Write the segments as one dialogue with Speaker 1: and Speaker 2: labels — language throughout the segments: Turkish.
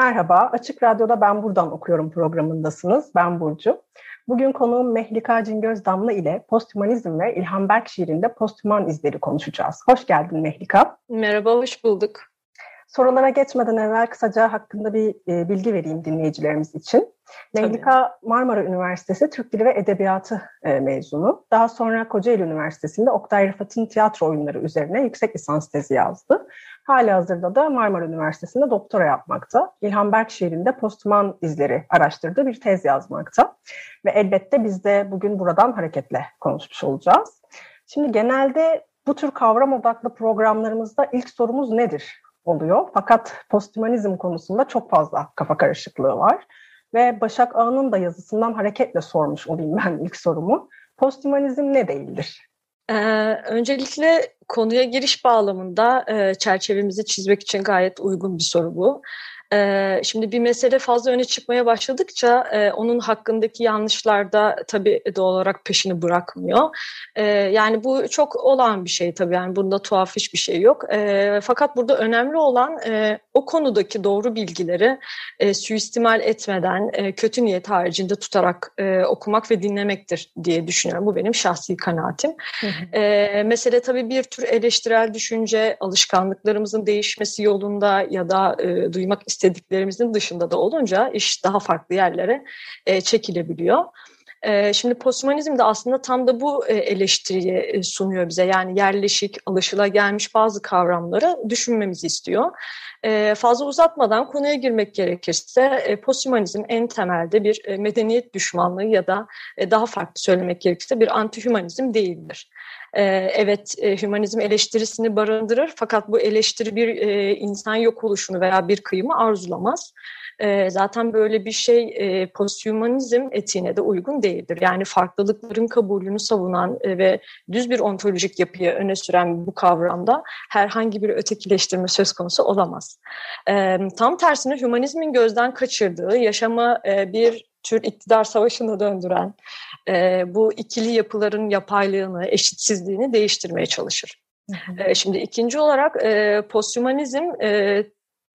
Speaker 1: Merhaba, Açık Radyo'da Ben Buradan Okuyorum programındasınız. Ben Burcu. Bugün konuğum Mehlika Cingöz Damla ile posthumanizm ve İlhan Berk şiirinde posthuman izleri konuşacağız. Hoş geldin Mehlika.
Speaker 2: Merhaba, hoş bulduk.
Speaker 1: Sorulara geçmeden evvel kısaca hakkında bir e, bilgi vereyim dinleyicilerimiz için. Mehlika Marmara Üniversitesi Türk Dili ve Edebiyatı e, mezunu. Daha sonra Kocaeli Üniversitesi'nde Oktay Rıfat'ın tiyatro oyunları üzerine yüksek lisans tezi yazdı. Hali hazırda da Marmara Üniversitesi'nde doktora yapmakta. İlhan Berk şiirinde postman izleri araştırdığı bir tez yazmakta. Ve elbette biz de bugün buradan hareketle konuşmuş olacağız. Şimdi genelde bu tür kavram odaklı programlarımızda ilk sorumuz nedir oluyor. Fakat posthumanizm konusunda çok fazla kafa karışıklığı var. Ve Başak Ağa'nın da yazısından hareketle sormuş olayım ben ilk sorumu. Posthumanizm ne değildir?
Speaker 2: Ee, öncelikle konuya giriş bağlamında e, çerçevemizi çizmek için gayet uygun bir soru bu. Ee, şimdi bir mesele fazla öne çıkmaya başladıkça e, onun hakkındaki yanlışlar da tabii doğal olarak peşini bırakmıyor. Ee, yani bu çok olan bir şey tabii yani bunda tuhaf hiçbir şey yok. Ee, fakat burada önemli olan e, o konudaki doğru bilgileri e, suistimal etmeden e, kötü niyet haricinde tutarak e, okumak ve dinlemektir diye düşünüyorum. Bu benim şahsi kanaatim. E, mesele tabii bir tür eleştirel düşünce, alışkanlıklarımızın değişmesi yolunda ya da e, duymak istediklerimizin dışında da olunca iş daha farklı yerlere e, çekilebiliyor. E, şimdi posthumanizm de aslında tam da bu e, eleştiriyi e, sunuyor bize. Yani yerleşik, alışılagelmiş bazı kavramları düşünmemizi istiyor. E, fazla uzatmadan konuya girmek gerekirse e, posthumanizm en temelde bir e, medeniyet düşmanlığı ya da e, daha farklı söylemek gerekirse bir antihümanizm değildir. E, evet e, hümanizm eleştirisini barındırır fakat bu eleştiri bir e, insan yok oluşunu veya bir kıyımı arzulamaz. E, zaten böyle bir şey e, posthumanizm etiğine de uygun değildir. Yani farklılıkların kabulünü savunan ve düz bir ontolojik yapıyı öne süren bu kavramda herhangi bir ötekileştirme söz konusu olamaz. E, tam tersine hümanizmin gözden kaçırdığı, yaşama e, bir tür iktidar savaşına döndüren e, bu ikili yapıların yapaylığını, eşitsizliğini değiştirmeye çalışır. Hı hı. E, şimdi ikinci olarak e, posthumanizm e,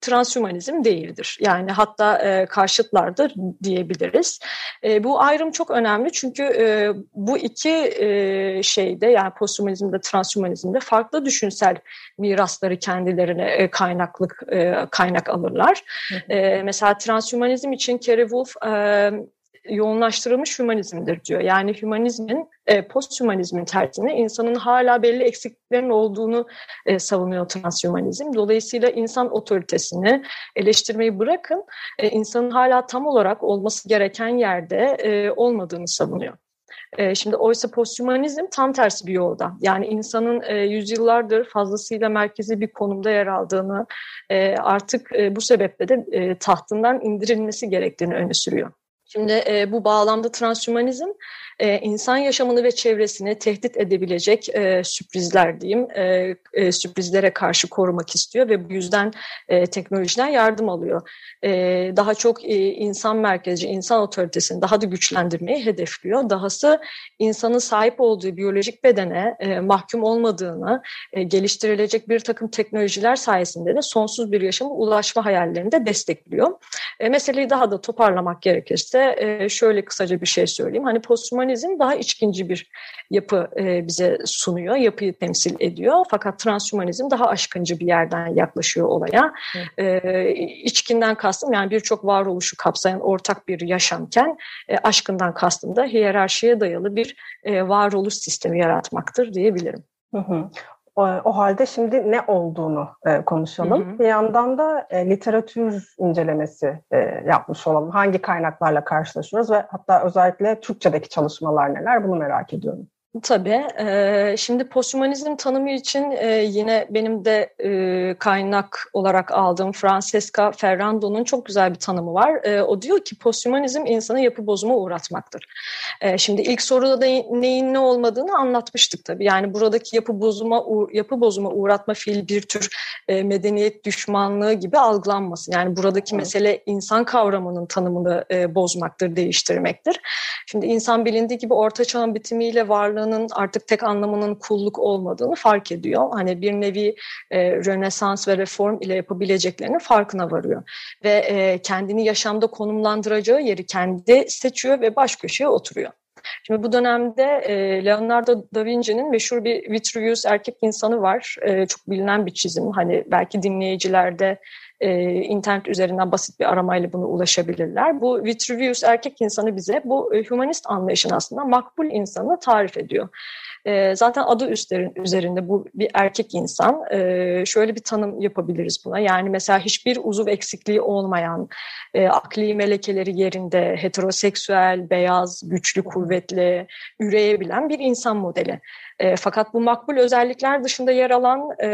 Speaker 2: transhumanizm değildir. Yani hatta e, karşıtlardır diyebiliriz. E, bu ayrım çok önemli çünkü e, bu iki e, şeyde yani posthumanizmde, transhumanizmde farklı düşünsel mirasları kendilerine e, kaynaklık e, kaynak alırlar. E, mesela transhumanizm için Kerry Wolf e, yoğunlaştırılmış hümanizmdir diyor. Yani hümanizmin, e, posthümanizmin tersine insanın hala belli eksikliklerin olduğunu e, savunuyor transhümanizm. Dolayısıyla insan otoritesini eleştirmeyi bırakın, e, insanın hala tam olarak olması gereken yerde e, olmadığını savunuyor. E, şimdi oysa posthumanizm tam tersi bir yolda. Yani insanın e, yüzyıllardır fazlasıyla merkezi bir konumda yer aldığını, e, artık e, bu sebeple de e, tahtından indirilmesi gerektiğini öne sürüyor. Şimdi e, bu bağlamda transhümanizm e, insan yaşamını ve çevresini tehdit edebilecek e, sürprizler diyeyim, e, e, sürprizlere karşı korumak istiyor ve bu yüzden e, teknolojiden yardım alıyor. E, daha çok e, insan merkezci, insan otoritesini daha da güçlendirmeyi hedefliyor. Dahası insanın sahip olduğu biyolojik bedene e, mahkum olmadığını, e, geliştirilecek bir takım teknolojiler sayesinde de sonsuz bir yaşama ulaşma hayallerini de destekliyor. E, meseleyi daha da toparlamak gerekirse e, şöyle kısaca bir şey söyleyeyim. Hani posthuman Hümanizm daha içkinci bir yapı e, bize sunuyor, yapıyı temsil ediyor. Fakat transhümanizm daha aşkıncı bir yerden yaklaşıyor olaya. E, içkinden kastım yani birçok varoluşu kapsayan ortak bir yaşamken e, aşkından kastım da hiyerarşiye dayalı bir e, varoluş sistemi yaratmaktır diyebilirim.
Speaker 1: Hı hı. O, halde şimdi ne olduğunu e, konuşalım. Hı hı. Bir yandan da e, literatür incelemesi e, yapmış olalım. Hangi kaynaklarla karşılaşıyoruz ve hatta özellikle Türkçedeki çalışmalar neler bunu merak ediyorum.
Speaker 2: Tabii. E, şimdi posthumanizm tanımı için e, yine benim de e, kaynak olarak aldığım Francesca Ferrando'nun çok güzel bir tanımı var. E, o diyor ki posthumanizm insanı yapı bozuma uğratmaktır. E, şimdi ilk soruda da neyin ne olmadığını anlatmıştık tabii. Yani buradaki yapı bozuma yapı bozuma uğratma fiil bir tür e, medeniyet düşmanlığı gibi algılanmasın. Yani buradaki mesele insan kavramının tanımını e, bozmaktır, değiştirmektir. Şimdi insan bilindiği gibi orta çağın bitimiyle varlığının artık tek anlamının kulluk olmadığını fark ediyor. Hani bir nevi e, Rönesans ve reform ile yapabileceklerinin farkına varıyor. Ve e, kendini yaşamda konumlandıracağı yeri kendi seçiyor ve baş köşeye oturuyor. Şimdi bu dönemde e, Leonardo da Vinci'nin meşhur bir Vitruvius erkek insanı var. E, çok bilinen bir çizim. Hani belki dinleyicilerde e, internet üzerinden basit bir aramayla bunu ulaşabilirler. Bu Vitruvius erkek insanı bize bu e, humanist anlayışın aslında makbul insanı tarif ediyor. E, zaten adı üstlerin, üzerinde bu bir erkek insan. E, şöyle bir tanım yapabiliriz buna. Yani mesela hiçbir uzuv eksikliği olmayan, e, akli melekeleri yerinde, heteroseksüel, beyaz, güçlü, kuvvetli, üreyebilen bir insan modeli. E, fakat bu makbul özellikler dışında yer alan e,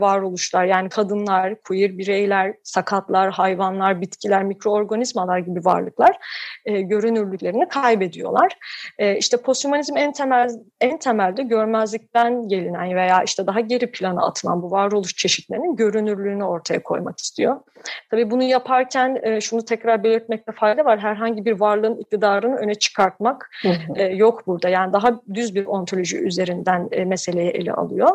Speaker 2: varoluşlar yani kadınlar, queer bireyler, sakatlar, hayvanlar, bitkiler, mikroorganizmalar gibi varlıklar e, görünürlüklerini kaybediyorlar. E, işte posthumanizm en temel en temelde görmezlikten gelinen veya işte daha geri plana atılan bu varoluş çeşitlerinin görünürlüğünü ortaya koymak istiyor. Tabii bunu yaparken e, şunu tekrar belirtmekte fayda var. Herhangi bir varlığın iktidarını öne çıkartmak e, yok burada. Yani daha düz bir ontoloji üzerinden e, meseleyi ele alıyor.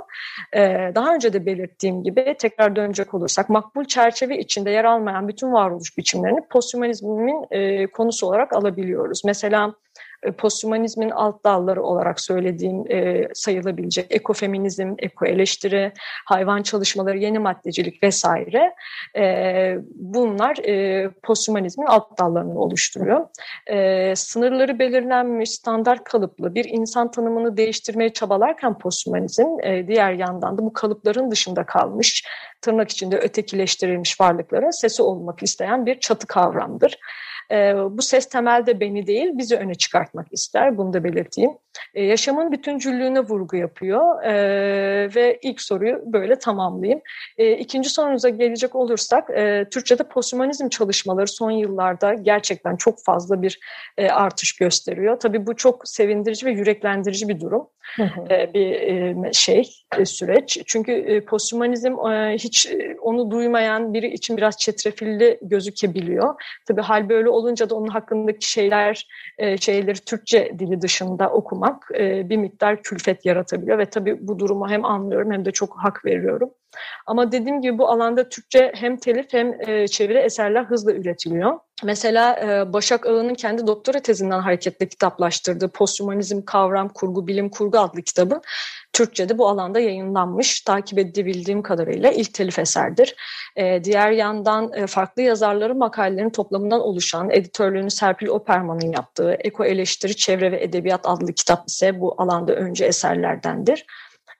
Speaker 2: Daha önce de belirttiğim gibi tekrar dönecek olursak makbul çerçeve içinde yer almayan bütün varoluş biçimlerini posthumanizmin konusu olarak alabiliyoruz. Mesela posthumanizmin alt dalları olarak söylediğim e, sayılabilecek ekofeminizm, ekoeleştiri, hayvan çalışmaları, yeni maddecilik vesaire e, bunlar e, posthumanizmin alt dallarını oluşturuyor. E, sınırları belirlenmiş, standart kalıplı bir insan tanımını değiştirmeye çabalarken posthumanizm e, diğer yandan da bu kalıpların dışında kalmış, tırnak içinde ötekileştirilmiş varlıklara sesi olmak isteyen bir çatı kavramdır. E, bu ses temelde beni değil bizi öne çıkartmak ister. Bunu da belirteyim. E, yaşamın bütüncüllüğüne vurgu yapıyor e, ve ilk soruyu böyle tamamlayayım. E, ikinci sorunuza gelecek olursak e, Türkçe'de posthumanizm çalışmaları son yıllarda gerçekten çok fazla bir e, artış gösteriyor. Tabii bu çok sevindirici ve yüreklendirici bir durum. E, bir e, şey, e, süreç. Çünkü e, posthumanizm e, hiç e, onu duymayan biri için biraz çetrefilli gözükebiliyor. Tabii hal böyle olunca da onun hakkındaki şeyler, e, şeyleri Türkçe dili dışında okumak e, bir miktar külfet yaratabiliyor ve tabii bu durumu hem anlıyorum hem de çok hak veriyorum. Ama dediğim gibi bu alanda Türkçe hem telif hem e, çeviri eserler hızla üretiliyor. Mesela e, Başak Ağa'nın kendi doktora tezinden hareketle kitaplaştırdığı Posthumanizm Kavram Kurgu Bilim Kurgu adlı kitabı Türkçe'de bu alanda yayınlanmış. Takip edebildiğim kadarıyla ilk telif eserdir. E, diğer yandan e, farklı yazarların makalelerin toplamından oluşan editörlüğünü Serpil Operman'ın yaptığı Eko Eleştiri Çevre ve Edebiyat adlı kitap ise bu alanda önce eserlerdendir.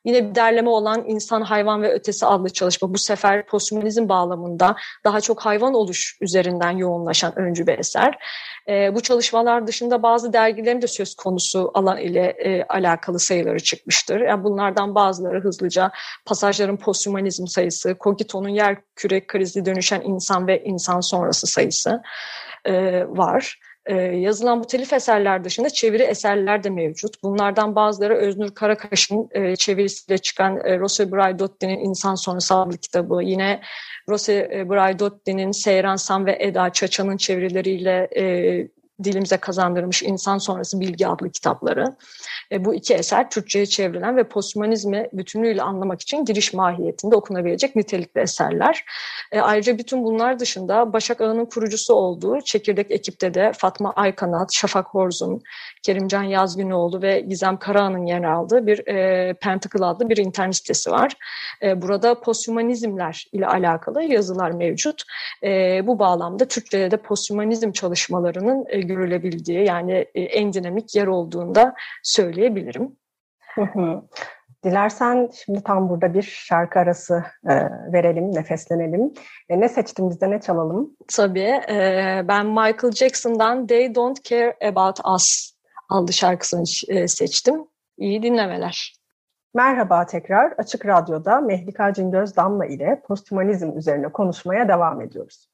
Speaker 2: Yine bir derleme olan İnsan, Hayvan ve Ötesi adlı çalışma bu sefer postmodernizm bağlamında daha çok hayvan oluş üzerinden yoğunlaşan öncü bir eser. E, bu çalışmalar dışında bazı dergilerin de söz konusu alan ile e, alakalı sayıları çıkmıştır. Yani bunlardan bazıları hızlıca pasajların posthumanizm sayısı, Kogito'nun yer küre krizi dönüşen insan ve insan sonrası sayısı e, var. Ee, yazılan bu telif eserler dışında çeviri eserler de mevcut. Bunlardan bazıları Öznur Karakaş'ın e, çevirisiyle çıkan e, Rose Braidotti'nin İnsan Sonrası adlı kitabı. Yine Rose Braidotti'nin Seyran Sam ve Eda Çaça'nın çevirileriyle e, dilimize kazandırmış İnsan Sonrası Bilgi adlı kitapları. E, bu iki eser Türkçe'ye çevrilen ve posthumanizmi bütünlüğüyle anlamak için giriş mahiyetinde okunabilecek nitelikli eserler. E, ayrıca bütün bunlar dışında Başak Ağa'nın kurucusu olduğu çekirdek ekipte de Fatma Aykanat, Şafak Horzun, Kerimcan Yazgünoğlu ve Gizem Karahan'ın yer aldığı bir e, Pentacle adlı bir internet sitesi var. E, burada posthumanizmler ile alakalı yazılar mevcut. E, bu bağlamda Türkçe'de de posthumanizm çalışmalarının e, görülebildiği yani e, en dinamik yer olduğunda söyleyebilirim.
Speaker 1: Dilersen şimdi tam burada bir şarkı arası e, verelim, nefeslenelim. E, ne seçtin bizde, ne çalalım?
Speaker 2: Tabii. E, ben Michael Jackson'dan They Don't Care About Us adlı şarkısını e, seçtim. İyi dinlemeler.
Speaker 1: Merhaba tekrar. Açık Radyo'da Mehlika Cingöz Damla ile posthumanizm üzerine konuşmaya devam ediyoruz.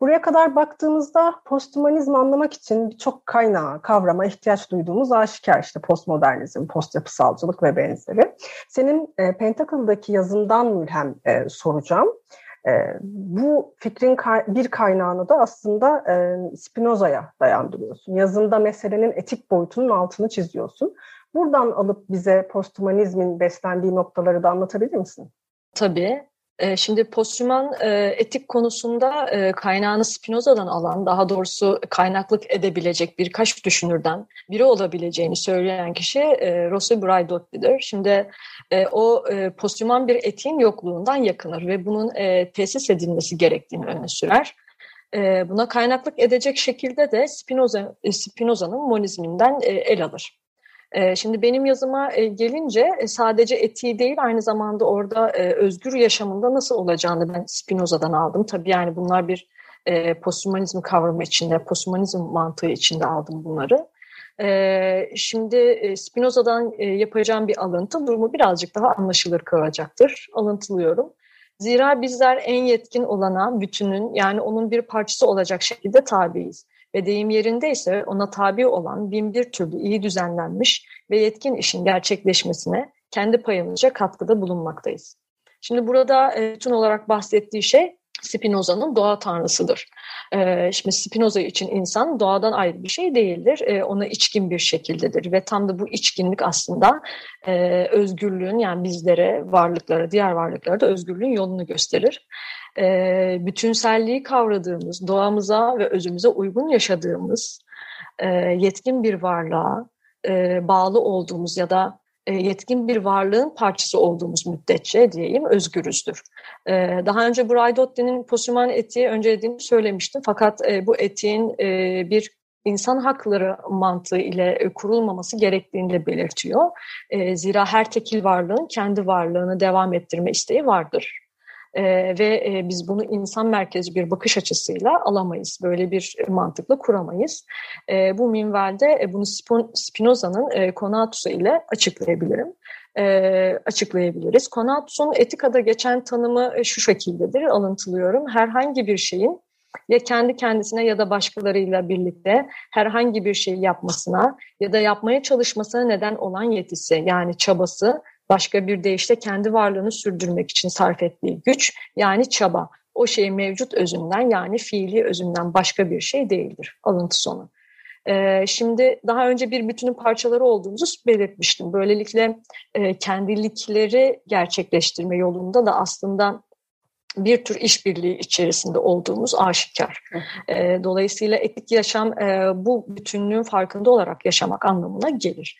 Speaker 1: Buraya kadar baktığımızda posthumanizmi anlamak için birçok kaynağa, kavrama ihtiyaç duyduğumuz aşikar. işte postmodernizm, postyapısalcılık ve benzeri. Senin e, Pentacle'daki yazından mülhem e, soracağım. E, bu fikrin kay bir kaynağını da aslında e, Spinoza'ya dayandırıyorsun. Yazında meselenin etik boyutunun altını çiziyorsun. Buradan alıp bize posthumanizmin beslendiği noktaları da anlatabilir misin?
Speaker 2: Tabii. Ee, şimdi posthuman e, etik konusunda e, kaynağını Spinoza'dan alan, daha doğrusu kaynaklık edebilecek birkaç düşünürden biri olabileceğini söyleyen kişi e, Rossi Braidotti'dir. Şimdi o posthuman bir etiğin yokluğundan yakınır ve bunun tesis edilmesi gerektiğini öne sürer. Buna kaynaklık edecek şekilde de Spinoza, Spinoza'nın monizminden el alır. Ee, şimdi benim yazıma e, gelince e, sadece etiği değil aynı zamanda orada e, özgür yaşamında nasıl olacağını ben Spinoza'dan aldım. Tabii yani bunlar bir posthumanizm kavramı içinde, posthumanizm mantığı içinde aldım bunları. Şimdi Spinoza'dan yapacağım bir alıntı durumu birazcık daha anlaşılır kılacaktır. Alıntılıyorum. Zira bizler en yetkin olana, bütünün yani onun bir parçası olacak şekilde tabiiz ve deyim yerindeyse ona tabi olan bin bir türlü iyi düzenlenmiş ve yetkin işin gerçekleşmesine kendi payımızca katkıda bulunmaktayız. Şimdi burada e, bütün olarak bahsettiği şey Spinoza'nın doğa tanrısıdır. Ee, şimdi Spinoza için insan doğadan ayrı bir şey değildir. Ee, ona içkin bir şekildedir ve tam da bu içkinlik aslında e, özgürlüğün yani bizlere, varlıklara, diğer varlıklara da özgürlüğün yolunu gösterir. Ee, bütünselliği kavradığımız, doğamıza ve özümüze uygun yaşadığımız e, yetkin bir varlığa e, bağlı olduğumuz ya da e, yetkin bir varlığın parçası olduğumuz müddetçe diyeyim özgürüzdür. E, daha önce Braidotti'nin posüman etiği öncelediğini söylemiştim. Fakat e, bu etiğin bir insan hakları mantığı ile kurulmaması gerektiğini de belirtiyor. Zira her tekil varlığın kendi varlığını devam ettirme isteği vardır. E, ve e, biz bunu insan merkezi bir bakış açısıyla alamayız. Böyle bir mantıkla kuramayız. E, bu minvalde e, bunu Spinoza'nın e, Konatus'u ile açıklayabilirim. E, açıklayabiliriz. Konatus'un etikada geçen tanımı e, şu şekildedir, alıntılıyorum. Herhangi bir şeyin ya kendi kendisine ya da başkalarıyla birlikte herhangi bir şey yapmasına ya da yapmaya çalışmasına neden olan yetisi yani çabası başka bir deyişle kendi varlığını sürdürmek için sarf ettiği güç yani çaba. O şey mevcut özünden yani fiili özünden başka bir şey değildir. Alıntı sonu. Ee, şimdi daha önce bir bütünün parçaları olduğumuzu belirtmiştim. Böylelikle e, kendilikleri gerçekleştirme yolunda da aslında bir tür işbirliği içerisinde olduğumuz aşikar. E, dolayısıyla etik yaşam e, bu bütünlüğün farkında olarak yaşamak anlamına gelir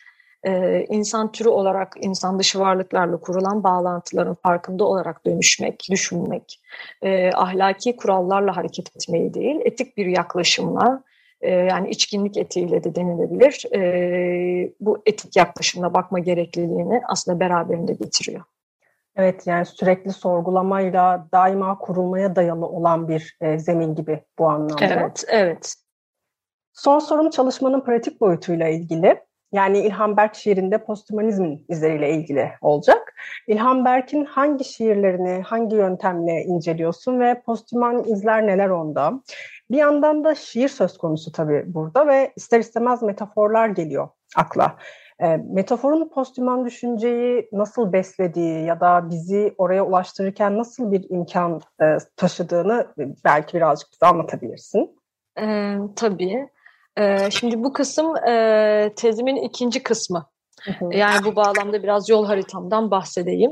Speaker 2: e, insan türü olarak insan dışı varlıklarla kurulan bağlantıların farkında olarak dönüşmek, düşünmek, e, ahlaki kurallarla hareket etmeyi değil, etik bir yaklaşımla, e, yani içkinlik etiğiyle de denilebilir, e, bu etik yaklaşımla bakma gerekliliğini aslında beraberinde getiriyor.
Speaker 1: Evet yani sürekli sorgulamayla daima kurulmaya dayalı olan bir e, zemin gibi bu anlamda.
Speaker 2: Evet, evet.
Speaker 1: Son sorum çalışmanın pratik boyutuyla ilgili. Yani İlhan Berk şiirinde posthumanizmin izleriyle ilgili olacak. İlhan Berk'in hangi şiirlerini, hangi yöntemle inceliyorsun ve posthuman izler neler onda? Bir yandan da şiir söz konusu tabii burada ve ister istemez metaforlar geliyor akla. E, metaforun posthuman düşünceyi nasıl beslediği ya da bizi oraya ulaştırırken nasıl bir imkan e, taşıdığını belki birazcık bize anlatabilirsin.
Speaker 2: E, tabii. Ee, şimdi bu kısım e, tezimin ikinci kısmı. Yani bu bağlamda biraz yol haritamdan bahsedeyim.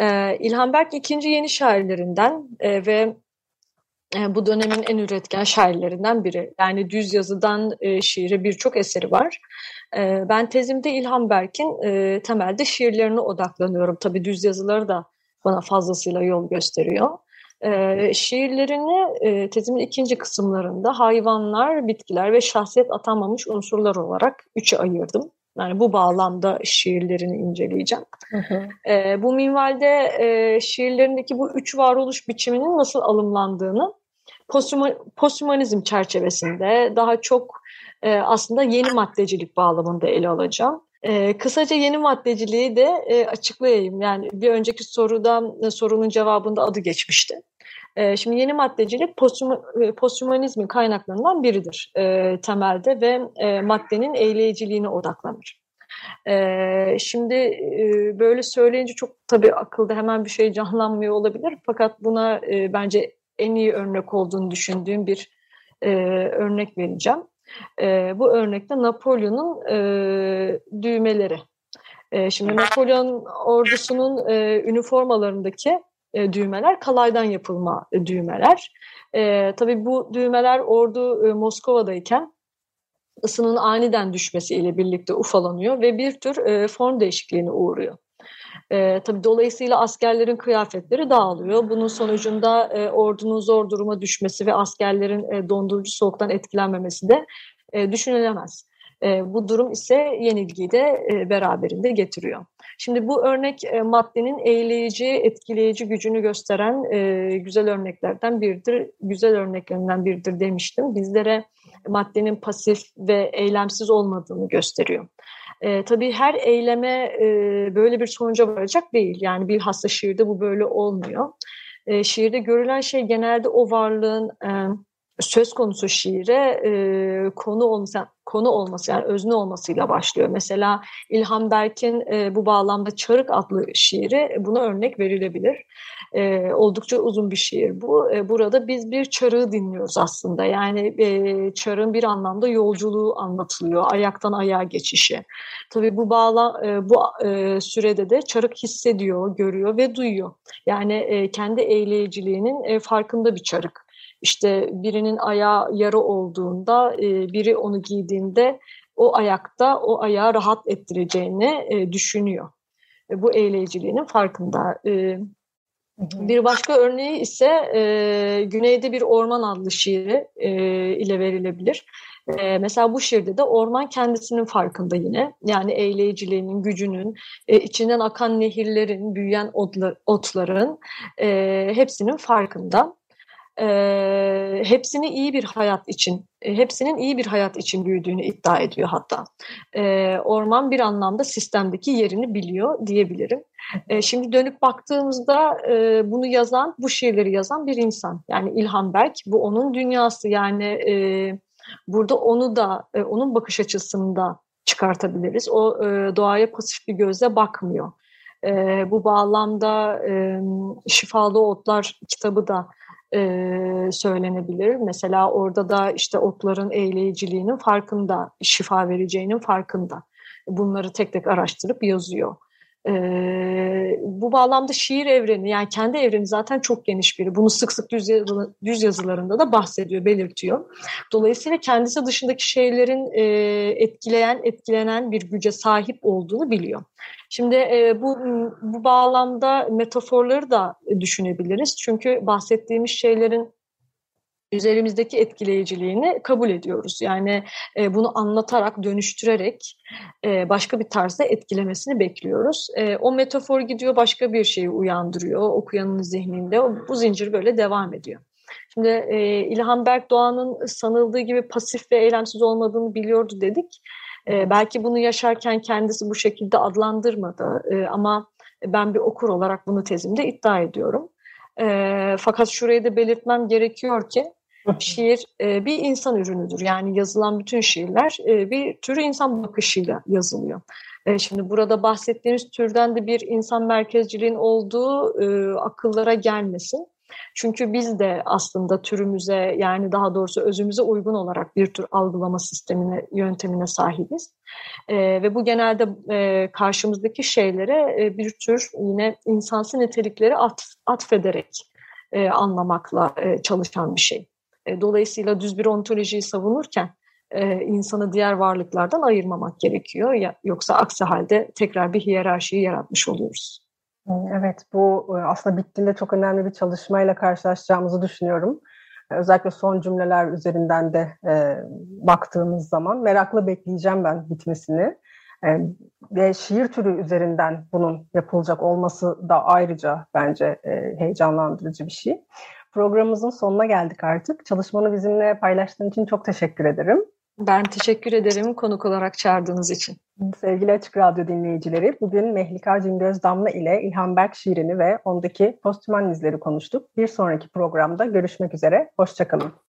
Speaker 2: Ee, İlhan Berk ikinci yeni şairlerinden e, ve e, bu dönemin en üretken şairlerinden biri. Yani düz yazıdan e, şiire birçok eseri var. E, ben tezimde İlhan Berk'in e, temelde şiirlerine odaklanıyorum. Tabii düz yazıları da bana fazlasıyla yol gösteriyor. E, şiirlerini e, tezimin ikinci kısımlarında hayvanlar, bitkiler ve şahsiyet atanmamış unsurlar olarak üçe ayırdım. Yani bu bağlamda şiirlerini inceleyeceğim. Hı hı. E, bu minvalde e, şiirlerindeki bu üç varoluş biçiminin nasıl alımlandığını posthumanizm çerçevesinde daha çok e, aslında yeni maddecilik bağlamında ele alacağım. E, kısaca yeni maddeciliği de e, açıklayayım. Yani bir önceki soruda e, sorunun cevabında adı geçmişti. E, şimdi yeni maddecilik posthumanizmin kaynaklarından biridir e, temelde ve e, maddenin eyleyiciliğine odaklanır. E, şimdi e, böyle söyleyince çok tabii akılda hemen bir şey canlanmıyor olabilir. Fakat buna e, bence en iyi örnek olduğunu düşündüğüm bir e, örnek vereceğim. E, bu örnekte Napolyon'un e, düğmeleri. E, şimdi Napolyon ordusunun e, üniformalarındaki e, düğmeler kalaydan yapılma e, düğmeler. E, tabii bu düğmeler ordu e, Moskova'dayken ısının aniden düşmesiyle birlikte ufalanıyor ve bir tür e, form değişikliğine uğruyor. E, tabii dolayısıyla askerlerin kıyafetleri dağılıyor. Bunun sonucunda e, ordunun zor duruma düşmesi ve askerlerin e, dondurucu soğuktan etkilenmemesi de e, düşünülemez. E, bu durum ise yenilgiyi de e, beraberinde getiriyor. Şimdi bu örnek e, maddenin eğleyici, etkileyici gücünü gösteren e, güzel örneklerden biridir. Güzel örneklerinden biridir demiştim. Bizlere maddenin pasif ve eylemsiz olmadığını gösteriyor. E, tabii her eyleme e, böyle bir sonuca varacak değil. Yani bir hasta şiirde bu böyle olmuyor. E, şiirde görülen şey genelde o varlığın e, söz konusu şiire e, konu olması, konu olması yani özne olmasıyla başlıyor. Mesela İlhan Berk'in e, bu bağlamda Çarık adlı şiiri buna örnek verilebilir. E, oldukça uzun bir şiir bu. E, burada biz bir çarığı dinliyoruz aslında. Yani e, çarığın bir anlamda yolculuğu anlatılıyor. Ayaktan ayağa geçişi. Tabii bu bağla e, bu e, sürede de çarık hissediyor, görüyor ve duyuyor. Yani e, kendi eğleyiciliğinin e, farkında bir çarık. İşte birinin ayağı yara olduğunda, e, biri onu giydiğinde o ayakta o ayağı rahat ettireceğini e, düşünüyor. E, bu eğleyiciliğinin farkında. E, bir başka örneği ise e, Güneyde Bir Orman adlı şiiri e, ile verilebilir. E, mesela bu şiirde de orman kendisinin farkında yine. Yani eğleyiciliğinin, gücünün, e, içinden akan nehirlerin, büyüyen otlar, otların e, hepsinin farkında e, hepsini iyi bir hayat için, e, hepsinin iyi bir hayat için büyüdüğünü iddia ediyor hatta. E, orman bir anlamda sistemdeki yerini biliyor diyebilirim. E, şimdi dönüp baktığımızda e, bunu yazan, bu şiirleri yazan bir insan. Yani İlhan Berk, bu onun dünyası. Yani e, burada onu da, e, onun bakış açısında çıkartabiliriz. O e, doğaya pasif bir gözle bakmıyor. E, bu bağlamda e, Şifalı Otlar kitabı da e, söylenebilir. Mesela orada da işte otların eğleyiciliğinin farkında, şifa vereceğinin farkında. Bunları tek tek araştırıp yazıyor. E, bu bağlamda şiir evreni yani kendi evreni zaten çok geniş biri. Bunu sık sık düz, yazı, düz yazılarında da bahsediyor, belirtiyor. Dolayısıyla kendisi dışındaki şeylerin e, etkileyen, etkilenen bir güce sahip olduğunu biliyor. Şimdi e, bu bu bağlamda metaforları da düşünebiliriz. Çünkü bahsettiğimiz şeylerin üzerimizdeki etkileyiciliğini kabul ediyoruz. Yani e, bunu anlatarak, dönüştürerek e, başka bir tarzda etkilemesini bekliyoruz. E, o metafor gidiyor başka bir şeyi uyandırıyor okuyanın zihninde. O, bu zincir böyle devam ediyor. Şimdi e, İlhan Berk Doğan'ın sanıldığı gibi pasif ve eylemsiz olmadığını biliyordu dedik. E, belki bunu yaşarken kendisi bu şekilde adlandırmadı e, ama ben bir okur olarak bunu tezimde iddia ediyorum. E, fakat şurayı da belirtmem gerekiyor ki şiir e, bir insan ürünüdür. Yani yazılan bütün şiirler e, bir tür insan bakışıyla yazılıyor. E, şimdi burada bahsettiğimiz türden de bir insan merkezciliğin olduğu e, akıllara gelmesin. Çünkü biz de aslında türümüze yani daha doğrusu özümüze uygun olarak bir tür algılama sistemine, yöntemine sahibiz. E, ve bu genelde e, karşımızdaki şeylere e, bir tür yine insansı nitelikleri atf, atfederek e, anlamakla e, çalışan bir şey. E, dolayısıyla düz bir ontolojiyi savunurken e, insanı diğer varlıklardan ayırmamak gerekiyor. Ya, yoksa aksi halde tekrar bir hiyerarşiyi yaratmış oluyoruz.
Speaker 1: Evet, bu e, aslında bittiğinde çok önemli bir çalışmayla karşılaşacağımızı düşünüyorum. E, özellikle son cümleler üzerinden de e, baktığımız zaman merakla bekleyeceğim ben bitmesini. E, ve şiir türü üzerinden bunun yapılacak olması da ayrıca bence e, heyecanlandırıcı bir şey. Programımızın sonuna geldik artık. Çalışmanı bizimle paylaştığın için çok teşekkür ederim.
Speaker 2: Ben teşekkür ederim konuk olarak çağırdığınız için.
Speaker 1: Sevgili Açık Radyo dinleyicileri, bugün Mehlika Cingöz Damla ile İlhan Berk şiirini ve ondaki postüman izleri konuştuk. Bir sonraki programda görüşmek üzere, hoşçakalın.